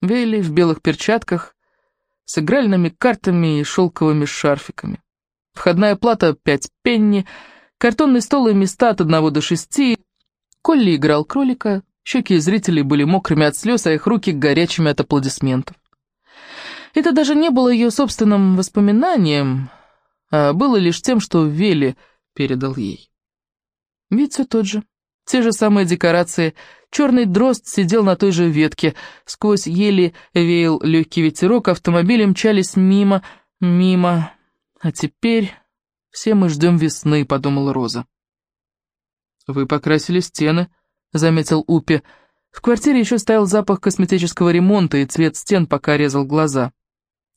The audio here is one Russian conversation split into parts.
Вейли в белых перчатках, с игральными картами и шелковыми шарфиками. Входная плата — пять пенни, картонный стол и места от одного до шести. Колли играл кролика, щеки зрителей были мокрыми от слез, а их руки горячими от аплодисментов. Это даже не было ее собственным воспоминанием, а было лишь тем, что Вели передал ей. Вид все тот же. Те же самые декорации. Черный дрозд сидел на той же ветке. Сквозь ели веял легкий ветерок, автомобили мчались мимо, мимо. А теперь все мы ждем весны, подумала Роза. «Вы покрасили стены», — заметил Упи. В квартире еще стоял запах косметического ремонта, и цвет стен пока резал глаза.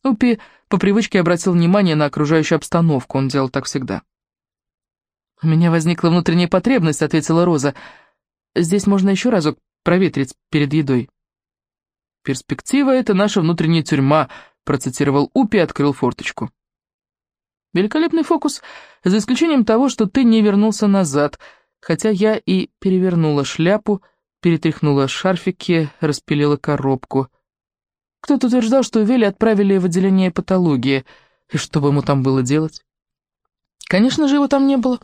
Упи по привычке обратил внимание на окружающую обстановку, он делал так всегда. «У меня возникла внутренняя потребность», — ответила Роза. «Здесь можно еще разок проветрить перед едой». «Перспектива — это наша внутренняя тюрьма», — процитировал Упи и открыл форточку. «Великолепный фокус, за исключением того, что ты не вернулся назад, хотя я и перевернула шляпу, перетряхнула шарфики, распилила коробку. Кто-то утверждал, что Вели отправили в отделение патологии, и что бы ему там было делать? Конечно же, его там не было».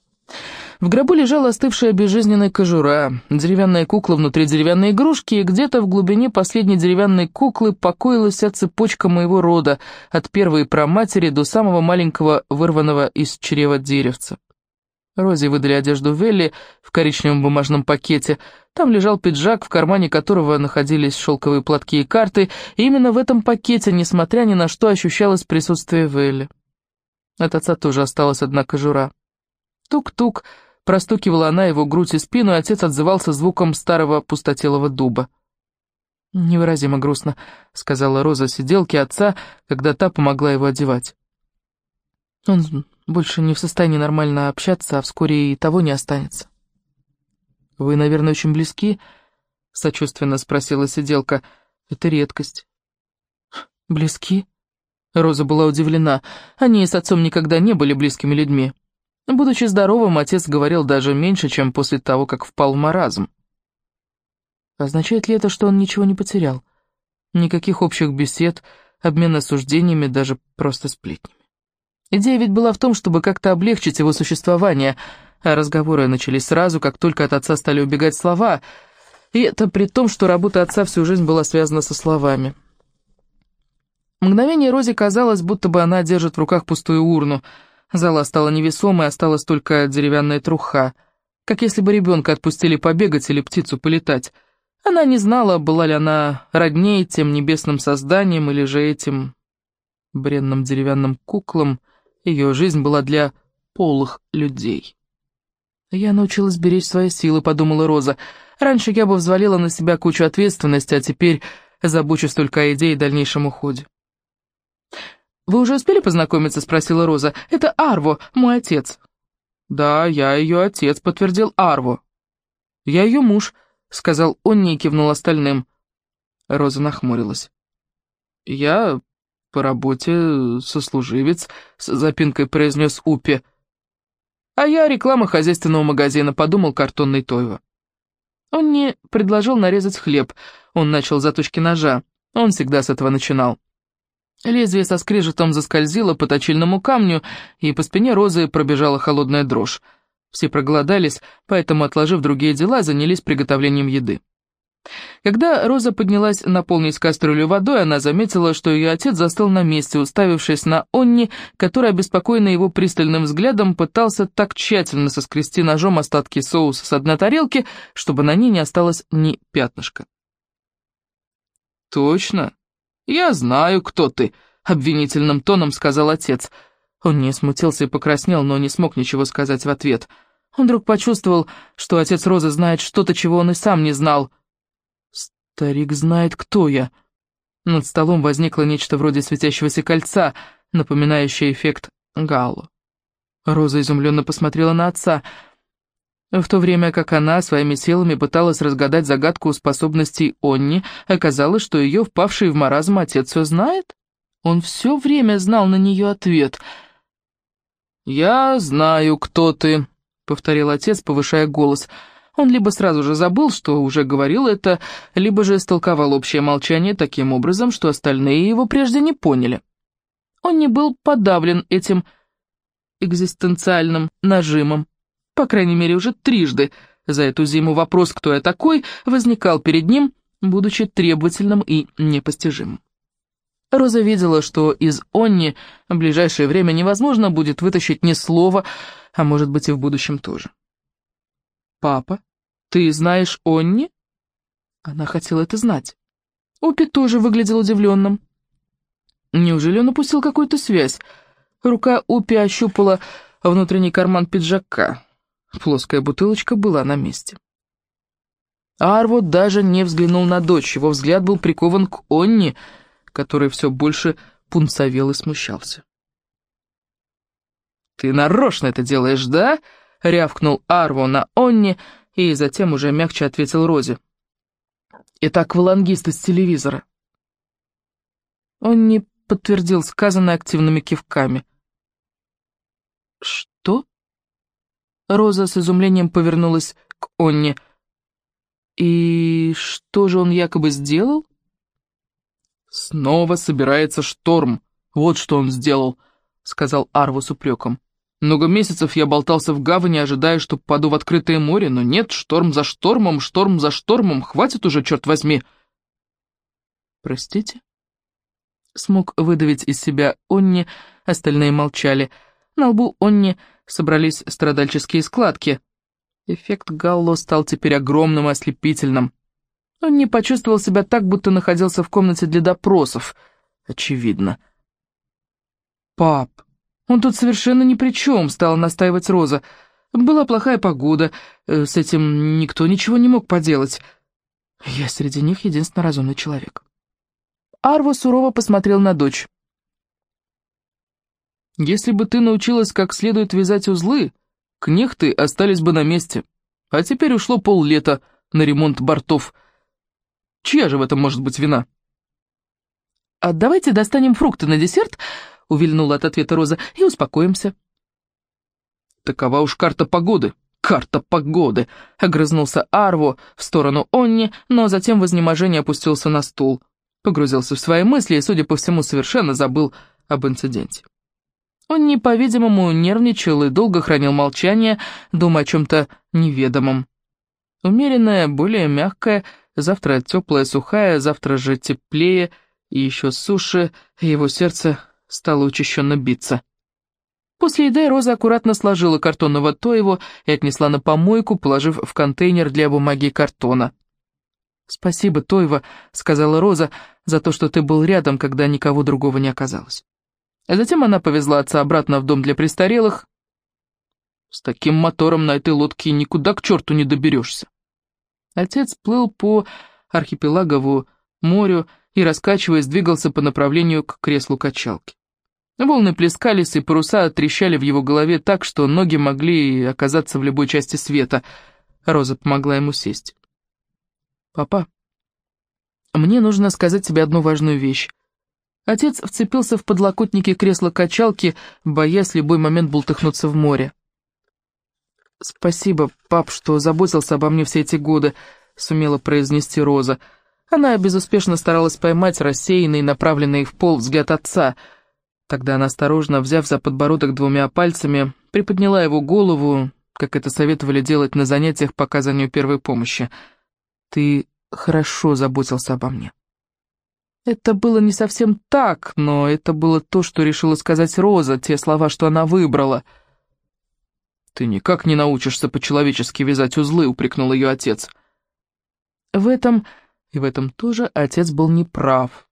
В гробу лежала остывшая безжизненная кожура, деревянная кукла внутри деревянной игрушки, и где-то в глубине последней деревянной куклы покоилась вся цепочка моего рода, от первой праматери до самого маленького вырванного из чрева деревца. Розе выдали одежду Велли в коричневом бумажном пакете. Там лежал пиджак, в кармане которого находились шелковые платки и карты, и именно в этом пакете, несмотря ни на что, ощущалось присутствие Велли. От отца тоже осталась одна кожура. Тук-тук, простукивала она его грудь и спину, и отец отзывался звуком старого пустотелого дуба. «Невыразимо грустно», — сказала Роза сиделке отца, когда та помогла его одевать. «Он больше не в состоянии нормально общаться, а вскоре и того не останется». «Вы, наверное, очень близки?» — сочувственно спросила сиделка. «Это редкость». «Близки?» Роза была удивлена. Они с отцом никогда не были близкими людьми. Будучи здоровым, отец говорил даже меньше, чем после того, как впал в маразм. Означает ли это, что он ничего не потерял? Никаких общих бесед, обмена суждениями, даже просто сплетнями. Идея ведь была в том, чтобы как-то облегчить его существование, а разговоры начались сразу, как только от отца стали убегать слова, и это при том, что работа отца всю жизнь была связана со словами. Мгновение Розе казалось, будто бы она держит в руках пустую урну — Зала стала невесомой, осталась только деревянная труха. Как если бы ребенка отпустили побегать или птицу полетать. Она не знала, была ли она роднее тем небесным созданием или же этим бренным деревянным куклам. Ее жизнь была для полых людей. «Я научилась беречь свои силы», — подумала Роза. «Раньше я бы взвалила на себя кучу ответственности, а теперь забочусь только о идее и дальнейшем уходе». «Вы уже успели познакомиться?» — спросила Роза. «Это Арво, мой отец». «Да, я ее отец», — подтвердил Арво. «Я ее муж», — сказал он и кивнул остальным. Роза нахмурилась. «Я по работе сослуживец», — с запинкой произнес Упи. «А я реклама хозяйственного магазина», — подумал картонный Тойва. Он не предложил нарезать хлеб, он начал заточки ножа. Он всегда с этого начинал. Лезвие со скрежетом заскользило по точильному камню, и по спине Розы пробежала холодная дрожь. Все проголодались, поэтому, отложив другие дела, занялись приготовлением еды. Когда Роза поднялась наполнить кастрюлю водой, она заметила, что ее отец застыл на месте, уставившись на Онни, который, обеспокоенный его пристальным взглядом, пытался так тщательно соскрести ножом остатки соуса с одной тарелки, чтобы на ней не осталось ни пятнышка. «Точно?» «Я знаю, кто ты», — обвинительным тоном сказал отец. Он не смутился и покраснел, но не смог ничего сказать в ответ. Он вдруг почувствовал, что отец Розы знает что-то, чего он и сам не знал. «Старик знает, кто я». Над столом возникло нечто вроде светящегося кольца, напоминающее эффект Галло. Роза изумленно посмотрела на отца — в то время как она своими силами пыталась разгадать загадку способностей Онни, оказалось, что ее впавший в маразм отец все знает. Он все время знал на нее ответ. «Я знаю, кто ты», — повторил отец, повышая голос. Он либо сразу же забыл, что уже говорил это, либо же истолковал общее молчание таким образом, что остальные его прежде не поняли. Он не был подавлен этим экзистенциальным нажимом. По крайней мере, уже трижды за эту зиму вопрос «Кто я такой?» возникал перед ним, будучи требовательным и непостижимым. Роза видела, что из Онни в ближайшее время невозможно будет вытащить ни слова, а может быть и в будущем тоже. «Папа, ты знаешь Онни?» Она хотела это знать. Опи тоже выглядел удивленным. Неужели он упустил какую-то связь? Рука Упи ощупала внутренний карман пиджака. Плоская бутылочка была на месте. Арво даже не взглянул на дочь, его взгляд был прикован к Онни, который все больше пунцовел и смущался. «Ты нарочно это делаешь, да?» — рявкнул Арво на Онни, и затем уже мягче ответил Розе. «Это аквалангист из телевизора». Он не подтвердил сказанное активными кивками. «Что?» Роза с изумлением повернулась к Онне. «И что же он якобы сделал?» «Снова собирается шторм. Вот что он сделал», — сказал Арву с упреком. «Много месяцев я болтался в гавани, ожидая, что попаду в открытое море, но нет, шторм за штормом, шторм за штормом, хватит уже, черт возьми!» «Простите?» Смог выдавить из себя Онни, остальные молчали. На лбу Онни собрались страдальческие складки. Эффект Галло стал теперь огромным и ослепительным. Он не почувствовал себя так, будто находился в комнате для допросов. Очевидно. «Пап, он тут совершенно ни при чем», — стала настаивать Роза. «Была плохая погода, э, с этим никто ничего не мог поделать. Я среди них единственно разумный человек». Арво сурово посмотрел на дочь. «Если бы ты научилась как следует вязать узлы, кнехты остались бы на месте. А теперь ушло поллета на ремонт бортов». Чья же в этом может быть вина?» «А давайте достанем фрукты на десерт», — увильнула от ответа Роза, — «и успокоимся». «Такова уж карта погоды, карта погоды», — огрызнулся Арво в сторону Онни, но затем в изнеможении опустился на стул, погрузился в свои мысли и, судя по всему, совершенно забыл об инциденте. Онни, по-видимому, нервничал и долго хранил молчание, думая о чем-то неведомом. Умеренная, более мягкая, Завтра теплая, сухая, завтра же теплее и еще суше, его сердце стало учащенно биться. После еды Роза аккуратно сложила картонного Тоева и отнесла на помойку, положив в контейнер для бумаги картона. «Спасибо, Тойва», — сказала Роза, — «за то, что ты был рядом, когда никого другого не оказалось». А затем она повезла отца обратно в дом для престарелых. «С таким мотором на этой лодке никуда к черту не доберешься». Отец плыл по архипелагову морю и, раскачиваясь, двигался по направлению к креслу качалки. Волны плескались, и паруса трещали в его голове так, что ноги могли оказаться в любой части света. Роза помогла ему сесть. «Папа, мне нужно сказать тебе одну важную вещь». Отец вцепился в подлокотники кресла качалки, боясь любой момент бултыхнуться в море. «Спасибо, пап, что заботился обо мне все эти годы», — сумела произнести Роза. Она безуспешно старалась поймать рассеянный, направленный в пол взгляд отца. Тогда она осторожно, взяв за подбородок двумя пальцами, приподняла его голову, как это советовали делать на занятиях по оказанию первой помощи. «Ты хорошо заботился обо мне». Это было не совсем так, но это было то, что решила сказать Роза, те слова, что она выбрала — «Ты никак не научишься по-человечески вязать узлы», — упрекнул ее отец. В этом и в этом тоже отец был неправ.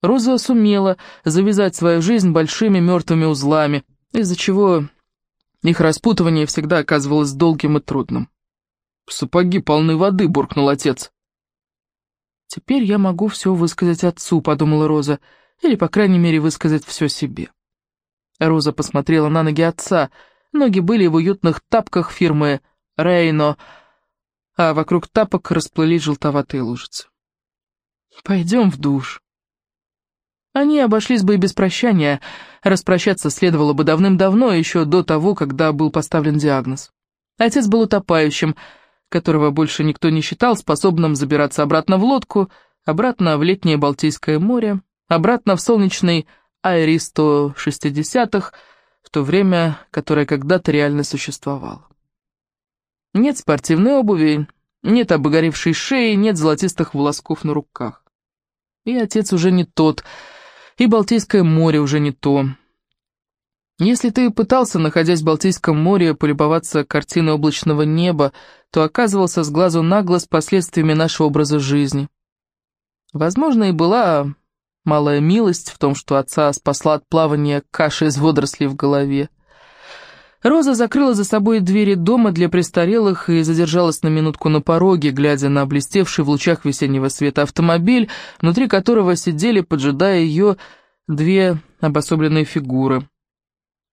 Роза сумела завязать свою жизнь большими мертвыми узлами, из-за чего их распутывание всегда оказывалось долгим и трудным. «Сапоги полны воды», — буркнул отец. «Теперь я могу все высказать отцу», — подумала Роза, «или, по крайней мере, высказать все себе». Роза посмотрела на ноги отца — Ноги были в уютных тапках фирмы «Рейно», а вокруг тапок расплылись желтоватые лужицы. «Пойдем в душ». Они обошлись бы и без прощания, распрощаться следовало бы давным-давно, еще до того, когда был поставлен диагноз. Отец был утопающим, которого больше никто не считал способным забираться обратно в лодку, обратно в летнее Балтийское море, обратно в солнечный Айрис 160-х, в то время, которое когда-то реально существовало. Нет спортивной обуви, нет обгоревшей шеи, нет золотистых волосков на руках. И отец уже не тот, и Балтийское море уже не то. Если ты пытался, находясь в Балтийском море, полюбоваться картиной облачного неба, то оказывался с глазу на глаз последствиями нашего образа жизни. Возможно, и была малая милость в том, что отца спасла от плавания каши из водорослей в голове. Роза закрыла за собой двери дома для престарелых и задержалась на минутку на пороге, глядя на блестевший в лучах весеннего света автомобиль, внутри которого сидели, поджидая ее, две обособленные фигуры.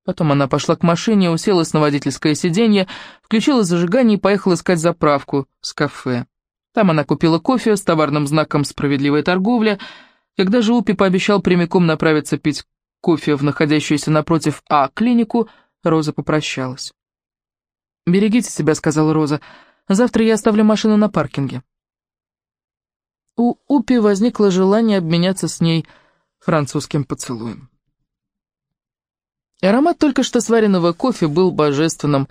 Потом она пошла к машине, уселась на водительское сиденье, включила зажигание и поехала искать заправку с кафе. Там она купила кофе с товарным знаком «Справедливая торговля». Когда же Упи пообещал прямиком направиться пить кофе в находящуюся напротив А клинику, Роза попрощалась. «Берегите себя», — сказала Роза. «Завтра я оставлю машину на паркинге». У Упи возникло желание обменяться с ней французским поцелуем. Аромат только что сваренного кофе был божественным.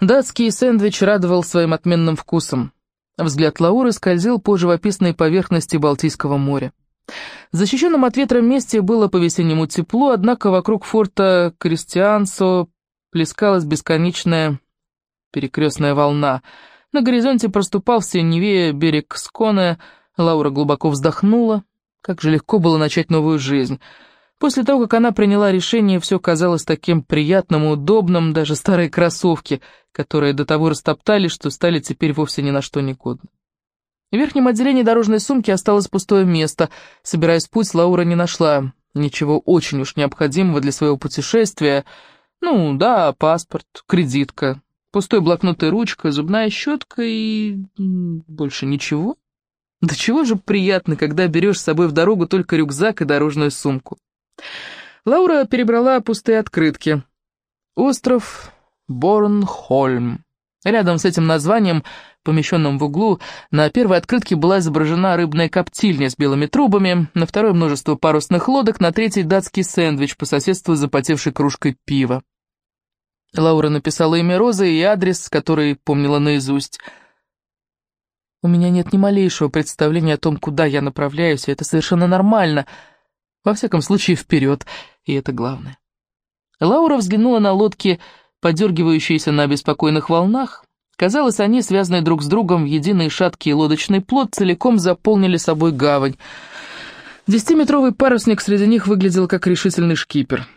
Датский сэндвич радовал своим отменным вкусом. Взгляд Лауры скользил по живописной поверхности Балтийского моря. В защищенном от ветра месте было по-весеннему тепло, однако вокруг форта Кристиансо плескалась бесконечная перекрестная волна. На горизонте проступал в синеве берег Сконе, Лаура глубоко вздохнула. Как же легко было начать новую жизнь. После того, как она приняла решение, все казалось таким приятным и удобным, даже старые кроссовки, которые до того растоптали, что стали теперь вовсе ни на что не годны. В верхнем отделении дорожной сумки осталось пустое место. Собираясь в путь, Лаура не нашла ничего очень уж необходимого для своего путешествия. Ну, да, паспорт, кредитка, пустой блокнот и ручка, зубная щетка и... больше ничего. Да чего же приятно, когда берешь с собой в дорогу только рюкзак и дорожную сумку. Лаура перебрала пустые открытки. Остров Борнхольм. Рядом с этим названием, помещенным в углу, на первой открытке была изображена рыбная коптильня с белыми трубами, на второй множество парусных лодок, на третьей датский сэндвич по соседству с запотевшей кружкой пива. Лаура написала имя Розы и адрес, который помнила наизусть. «У меня нет ни малейшего представления о том, куда я направляюсь, и это совершенно нормально. Во всяком случае, вперед, и это главное». Лаура взглянула на лодки подергивающиеся на беспокойных волнах. Казалось, они, связанные друг с другом в единый шаткий лодочный плод, целиком заполнили собой гавань. Десятиметровый парусник среди них выглядел как решительный шкипер.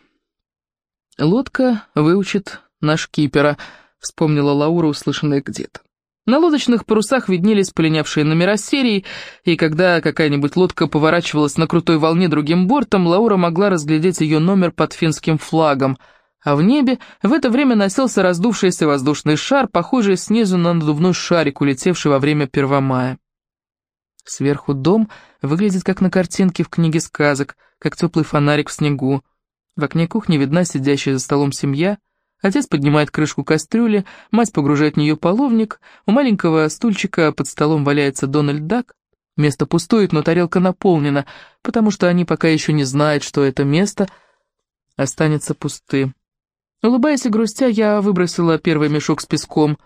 «Лодка выучит наш кипера», — вспомнила Лаура, услышанная где-то. На лодочных парусах виднелись полинявшие номера серии, и когда какая-нибудь лодка поворачивалась на крутой волне другим бортом, Лаура могла разглядеть ее номер под финским флагом — а в небе в это время носился раздувшийся воздушный шар, похожий снизу на надувной шарик, улетевший во время Первомая. Сверху дом выглядит как на картинке в книге сказок, как теплый фонарик в снегу. В окне кухни видна сидящая за столом семья. Отец поднимает крышку кастрюли, мать погружает в нее половник, у маленького стульчика под столом валяется Дональд Дак. Место пустует, но тарелка наполнена, потому что они пока еще не знают, что это место останется пустым. Улыбаясь и грустя, я выбросила первый мешок с песком.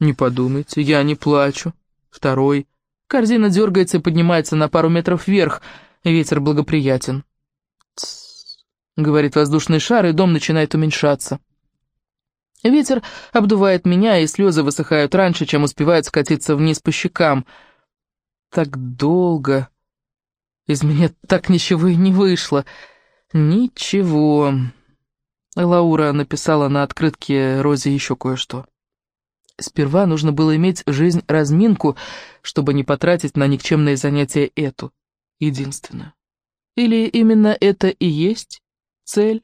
Не подумайте, я не плачу. Второй. Корзина дергается и поднимается на пару метров вверх. Ветер благоприятен. Говорит воздушный шар, и дом начинает уменьшаться. Ветер обдувает меня, и слезы высыхают раньше, чем успевают скатиться вниз по щекам. Так долго. Из меня так ничего и не вышло. Ничего. Лаура написала на открытке Розе еще кое-что. Сперва нужно было иметь жизнь-разминку, чтобы не потратить на никчемные занятия эту, единственную. Или именно это и есть цель?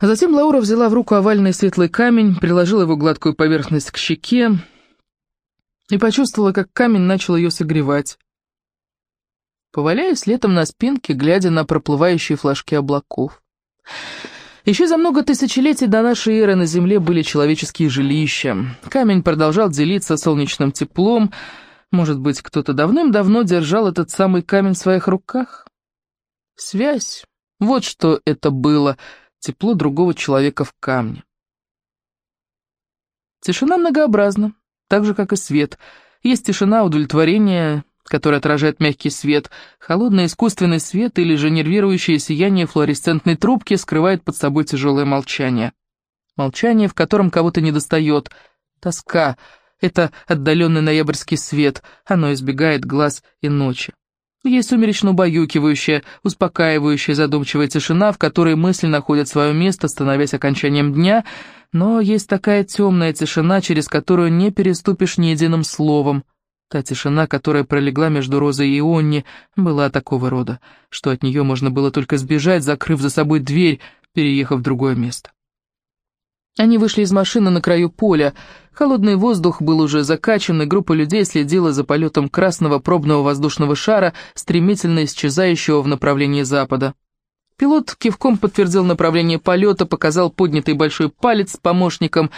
Затем Лаура взяла в руку овальный светлый камень, приложила его гладкую поверхность к щеке и почувствовала, как камень начал ее согревать. Поваляясь летом на спинке, глядя на проплывающие флажки облаков. Еще за много тысячелетий до нашей эры на Земле были человеческие жилища. Камень продолжал делиться солнечным теплом. Может быть, кто-то давным-давно держал этот самый камень в своих руках? Связь. Вот что это было. Тепло другого человека в камне. Тишина многообразна, так же, как и свет. Есть тишина удовлетворения, который отражает мягкий свет, холодный искусственный свет или же нервирующее сияние флуоресцентной трубки скрывает под собой тяжелое молчание. Молчание, в котором кого-то недостает. Тоска — это отдаленный ноябрьский свет, оно избегает глаз и ночи. Есть сумеречно-убаюкивающая, успокаивающая задумчивая тишина, в которой мысли находят свое место, становясь окончанием дня, но есть такая темная тишина, через которую не переступишь ни единым словом — Та тишина, которая пролегла между Розой и Онни, была такого рода, что от нее можно было только сбежать, закрыв за собой дверь, переехав в другое место. Они вышли из машины на краю поля. Холодный воздух был уже закачан, и группа людей следила за полетом красного пробного воздушного шара, стремительно исчезающего в направлении запада. Пилот кивком подтвердил направление полета, показал поднятый большой палец помощником,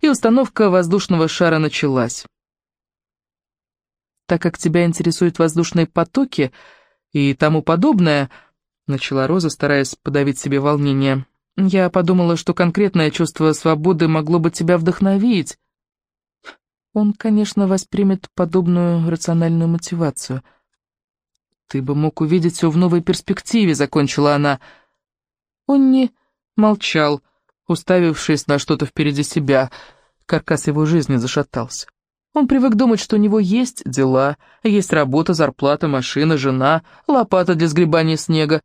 и установка воздушного шара началась так как тебя интересуют воздушные потоки и тому подобное», — начала Роза, стараясь подавить себе волнение. «Я подумала, что конкретное чувство свободы могло бы тебя вдохновить». Он, конечно, воспримет подобную рациональную мотивацию. «Ты бы мог увидеть все в новой перспективе», — закончила она. Он не молчал, уставившись на что-то впереди себя. Каркас его жизни зашатался. Он привык думать, что у него есть дела, есть работа, зарплата, машина, жена, лопата для сгребания снега,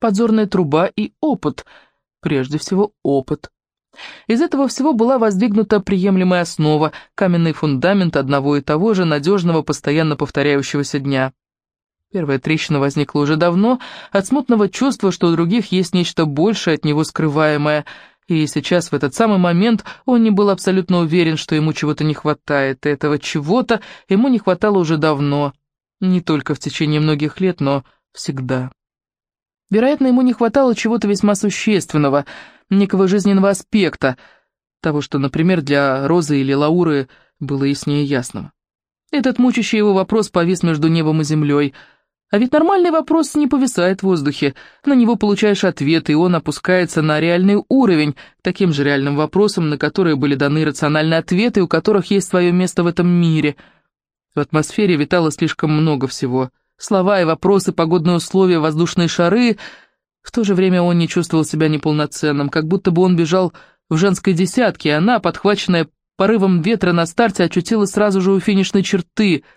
подзорная труба и опыт, прежде всего опыт. Из этого всего была воздвигнута приемлемая основа, каменный фундамент одного и того же надежного, постоянно повторяющегося дня. Первая трещина возникла уже давно, от смутного чувства, что у других есть нечто большее от него скрываемое – и сейчас, в этот самый момент, он не был абсолютно уверен, что ему чего-то не хватает. И этого чего-то ему не хватало уже давно. Не только в течение многих лет, но всегда. Вероятно, ему не хватало чего-то весьма существенного, некого жизненного аспекта, того, что, например, для Розы или Лауры было яснее ясного. Этот мучащий его вопрос повис между небом и землей — а ведь нормальный вопрос не повисает в воздухе. На него получаешь ответ, и он опускается на реальный уровень, таким же реальным вопросом, на которые были даны рациональные ответы, у которых есть свое место в этом мире. В атмосфере витало слишком много всего. Слова и вопросы, погодные условия, воздушные шары. В то же время он не чувствовал себя неполноценным, как будто бы он бежал в женской десятке, и она, подхваченная порывом ветра на старте, очутилась сразу же у финишной черты —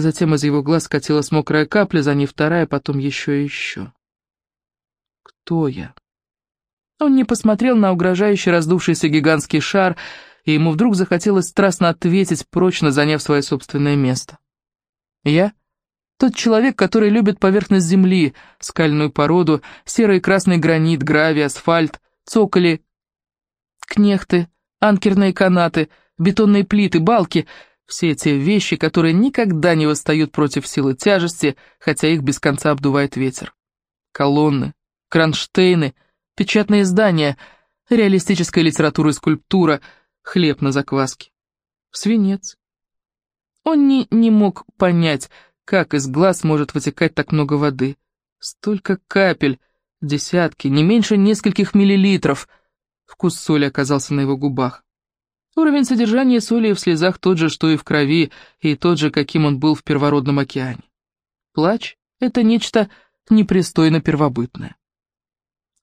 затем из его глаз катилась мокрая капля, за ней вторая, потом еще и еще. Кто я? Он не посмотрел на угрожающий раздувшийся гигантский шар, и ему вдруг захотелось страстно ответить, прочно заняв свое собственное место. Я? Тот человек, который любит поверхность земли, скальную породу, серый и красный гранит, гравий, асфальт, цоколи, кнехты, анкерные канаты, бетонные плиты, балки — все эти вещи, которые никогда не восстают против силы тяжести, хотя их без конца обдувает ветер. Колонны, кронштейны, печатные здания, реалистическая литература и скульптура, хлеб на закваске. Свинец. Он не, не мог понять, как из глаз может вытекать так много воды. Столько капель, десятки, не меньше нескольких миллилитров. Вкус соли оказался на его губах. Уровень содержания соли в слезах тот же, что и в крови, и тот же, каким он был в первородном океане. Плач — это нечто непристойно первобытное.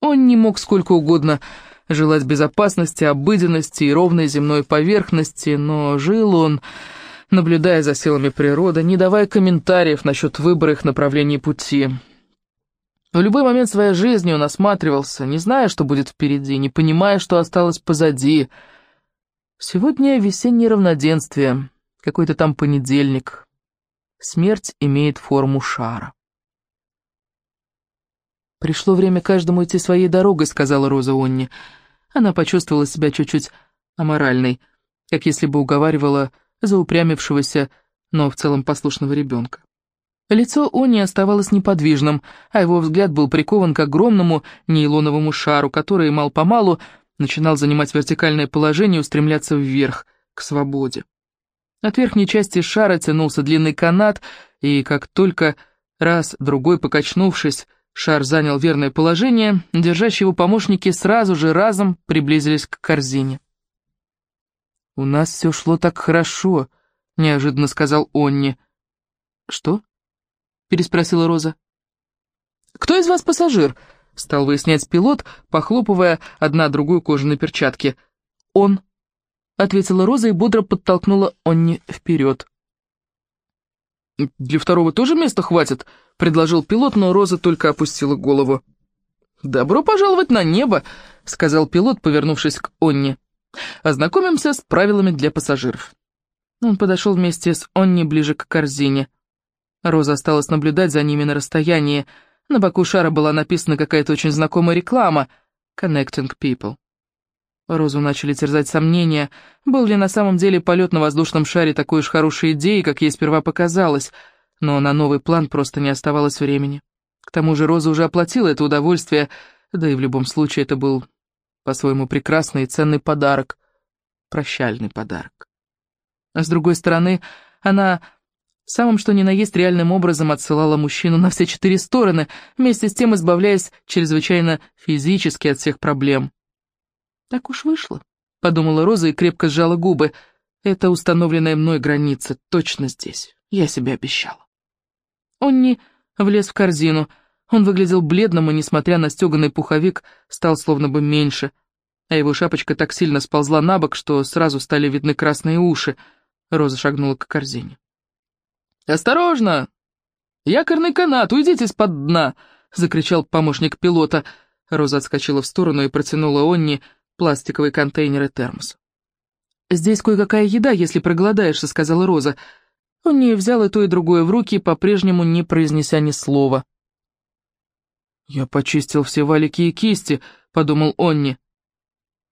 Он не мог сколько угодно желать безопасности, обыденности и ровной земной поверхности, но жил он, наблюдая за силами природы, не давая комментариев насчет выбора их направлений пути. В любой момент своей жизни он осматривался, не зная, что будет впереди, не понимая, что осталось позади — Сегодня весеннее равноденствие, какой-то там понедельник. Смерть имеет форму шара. «Пришло время каждому идти своей дорогой», — сказала Роза Онни. Она почувствовала себя чуть-чуть аморальной, как если бы уговаривала заупрямившегося, но в целом послушного ребенка. Лицо Они оставалось неподвижным, а его взгляд был прикован к огромному нейлоновому шару, который мал-помалу начинал занимать вертикальное положение и устремляться вверх, к свободе. От верхней части шара тянулся длинный канат, и как только раз, другой покачнувшись, шар занял верное положение, держащие его помощники сразу же разом приблизились к корзине. «У нас все шло так хорошо», — неожиданно сказал Онни. «Что?» — переспросила Роза. «Кто из вас пассажир?» — стал выяснять пилот, похлопывая одна другую кожаные перчатки. «Он», — ответила Роза и бодро подтолкнула Онни вперед. «Для второго тоже места хватит?» — предложил пилот, но Роза только опустила голову. «Добро пожаловать на небо», — сказал пилот, повернувшись к Онни. Ознакомимся с правилами для пассажиров. Он подошел вместе с Онни ближе к корзине. Роза осталась наблюдать за ними на расстоянии. На боку шара была написана какая-то очень знакомая реклама «Connecting People». Розу начали терзать сомнения, был ли на самом деле полет на воздушном шаре такой уж хорошей идеей, как ей сперва показалось, но на новый план просто не оставалось времени. К тому же Роза уже оплатила это удовольствие, да и в любом случае это был по-своему прекрасный и ценный подарок, прощальный подарок. А с другой стороны, она самым что ни на есть реальным образом отсылала мужчину на все четыре стороны, вместе с тем избавляясь чрезвычайно физически от всех проблем. «Так уж вышло», — подумала Роза и крепко сжала губы. «Это установленная мной граница, точно здесь. Я себе обещала». Он не влез в корзину, — он выглядел бледным и, несмотря на стеганый пуховик, стал словно бы меньше, а его шапочка так сильно сползла на бок, что сразу стали видны красные уши. Роза шагнула к корзине. «Осторожно! Якорный канат, уйдите из-под дна!» — закричал помощник пилота. Роза отскочила в сторону и протянула Онни пластиковый контейнер и термос. «Здесь кое-какая еда, если проголодаешься», — сказала Роза. Онни взял и то, и другое в руки, по-прежнему не произнеся ни слова. «Я почистил все валики и кисти», — подумал Онни.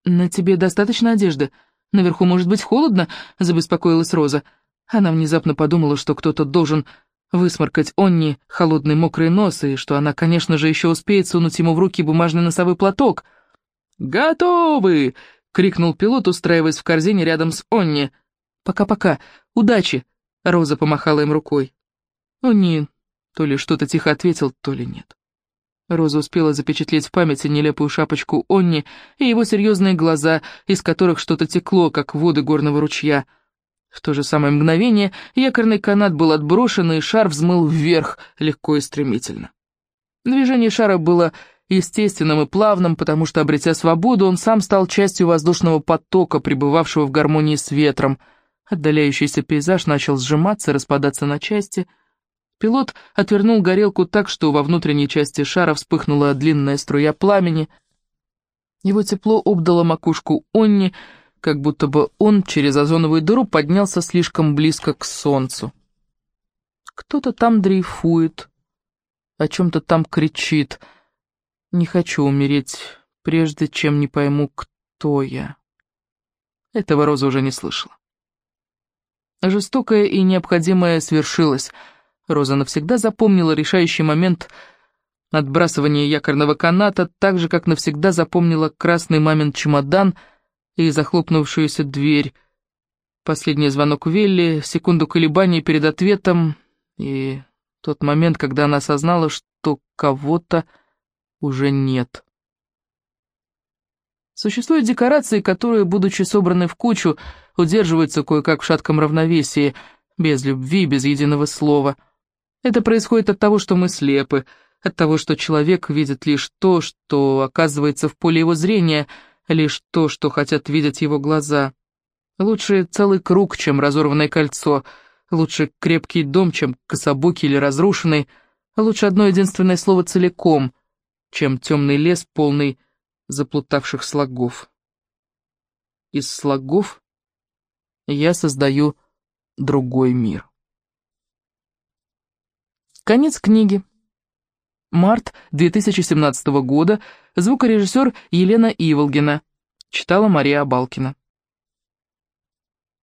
«На тебе достаточно одежды? Наверху может быть холодно?» — забеспокоилась Роза. Она внезапно подумала, что кто-то должен высморкать Онни холодный мокрый нос, и что она, конечно же, еще успеет сунуть ему в руки бумажный носовой платок. «Готовы!» — крикнул пилот, устраиваясь в корзине рядом с Онни. «Пока-пока. Удачи!» — Роза помахала им рукой. Онни то ли что-то тихо ответил, то ли нет. Роза успела запечатлеть в памяти нелепую шапочку Онни и его серьезные глаза, из которых что-то текло, как воды горного ручья. В то же самое мгновение якорный канат был отброшен, и шар взмыл вверх, легко и стремительно. Движение шара было естественным и плавным, потому что, обретя свободу, он сам стал частью воздушного потока, пребывавшего в гармонии с ветром. Отдаляющийся пейзаж начал сжиматься, распадаться на части — Пилот отвернул горелку так, что во внутренней части шара вспыхнула длинная струя пламени. Его тепло обдало макушку Онни, как будто бы он через озоновую дыру поднялся слишком близко к солнцу. Кто-то там дрейфует, о чем-то там кричит. Не хочу умереть, прежде чем не пойму, кто я. Этого Роза уже не слышала. Жестокое и необходимое свершилось — Роза навсегда запомнила решающий момент отбрасывания якорного каната, так же, как навсегда запомнила красный мамин чемодан и захлопнувшуюся дверь. Последний звонок Велли, секунду колебаний перед ответом и тот момент, когда она осознала, что кого-то уже нет. Существуют декорации, которые, будучи собраны в кучу, удерживаются кое-как в шатком равновесии, без любви, без единого слова — это происходит от того, что мы слепы, от того, что человек видит лишь то, что оказывается в поле его зрения, лишь то, что хотят видеть его глаза. Лучше целый круг, чем разорванное кольцо, лучше крепкий дом, чем кособокий или разрушенный, лучше одно единственное слово целиком, чем темный лес, полный заплутавших слогов. Из слогов я создаю другой мир. Конец книги. Март 2017 года. Звукорежиссер Елена Иволгина. Читала Мария Абалкина.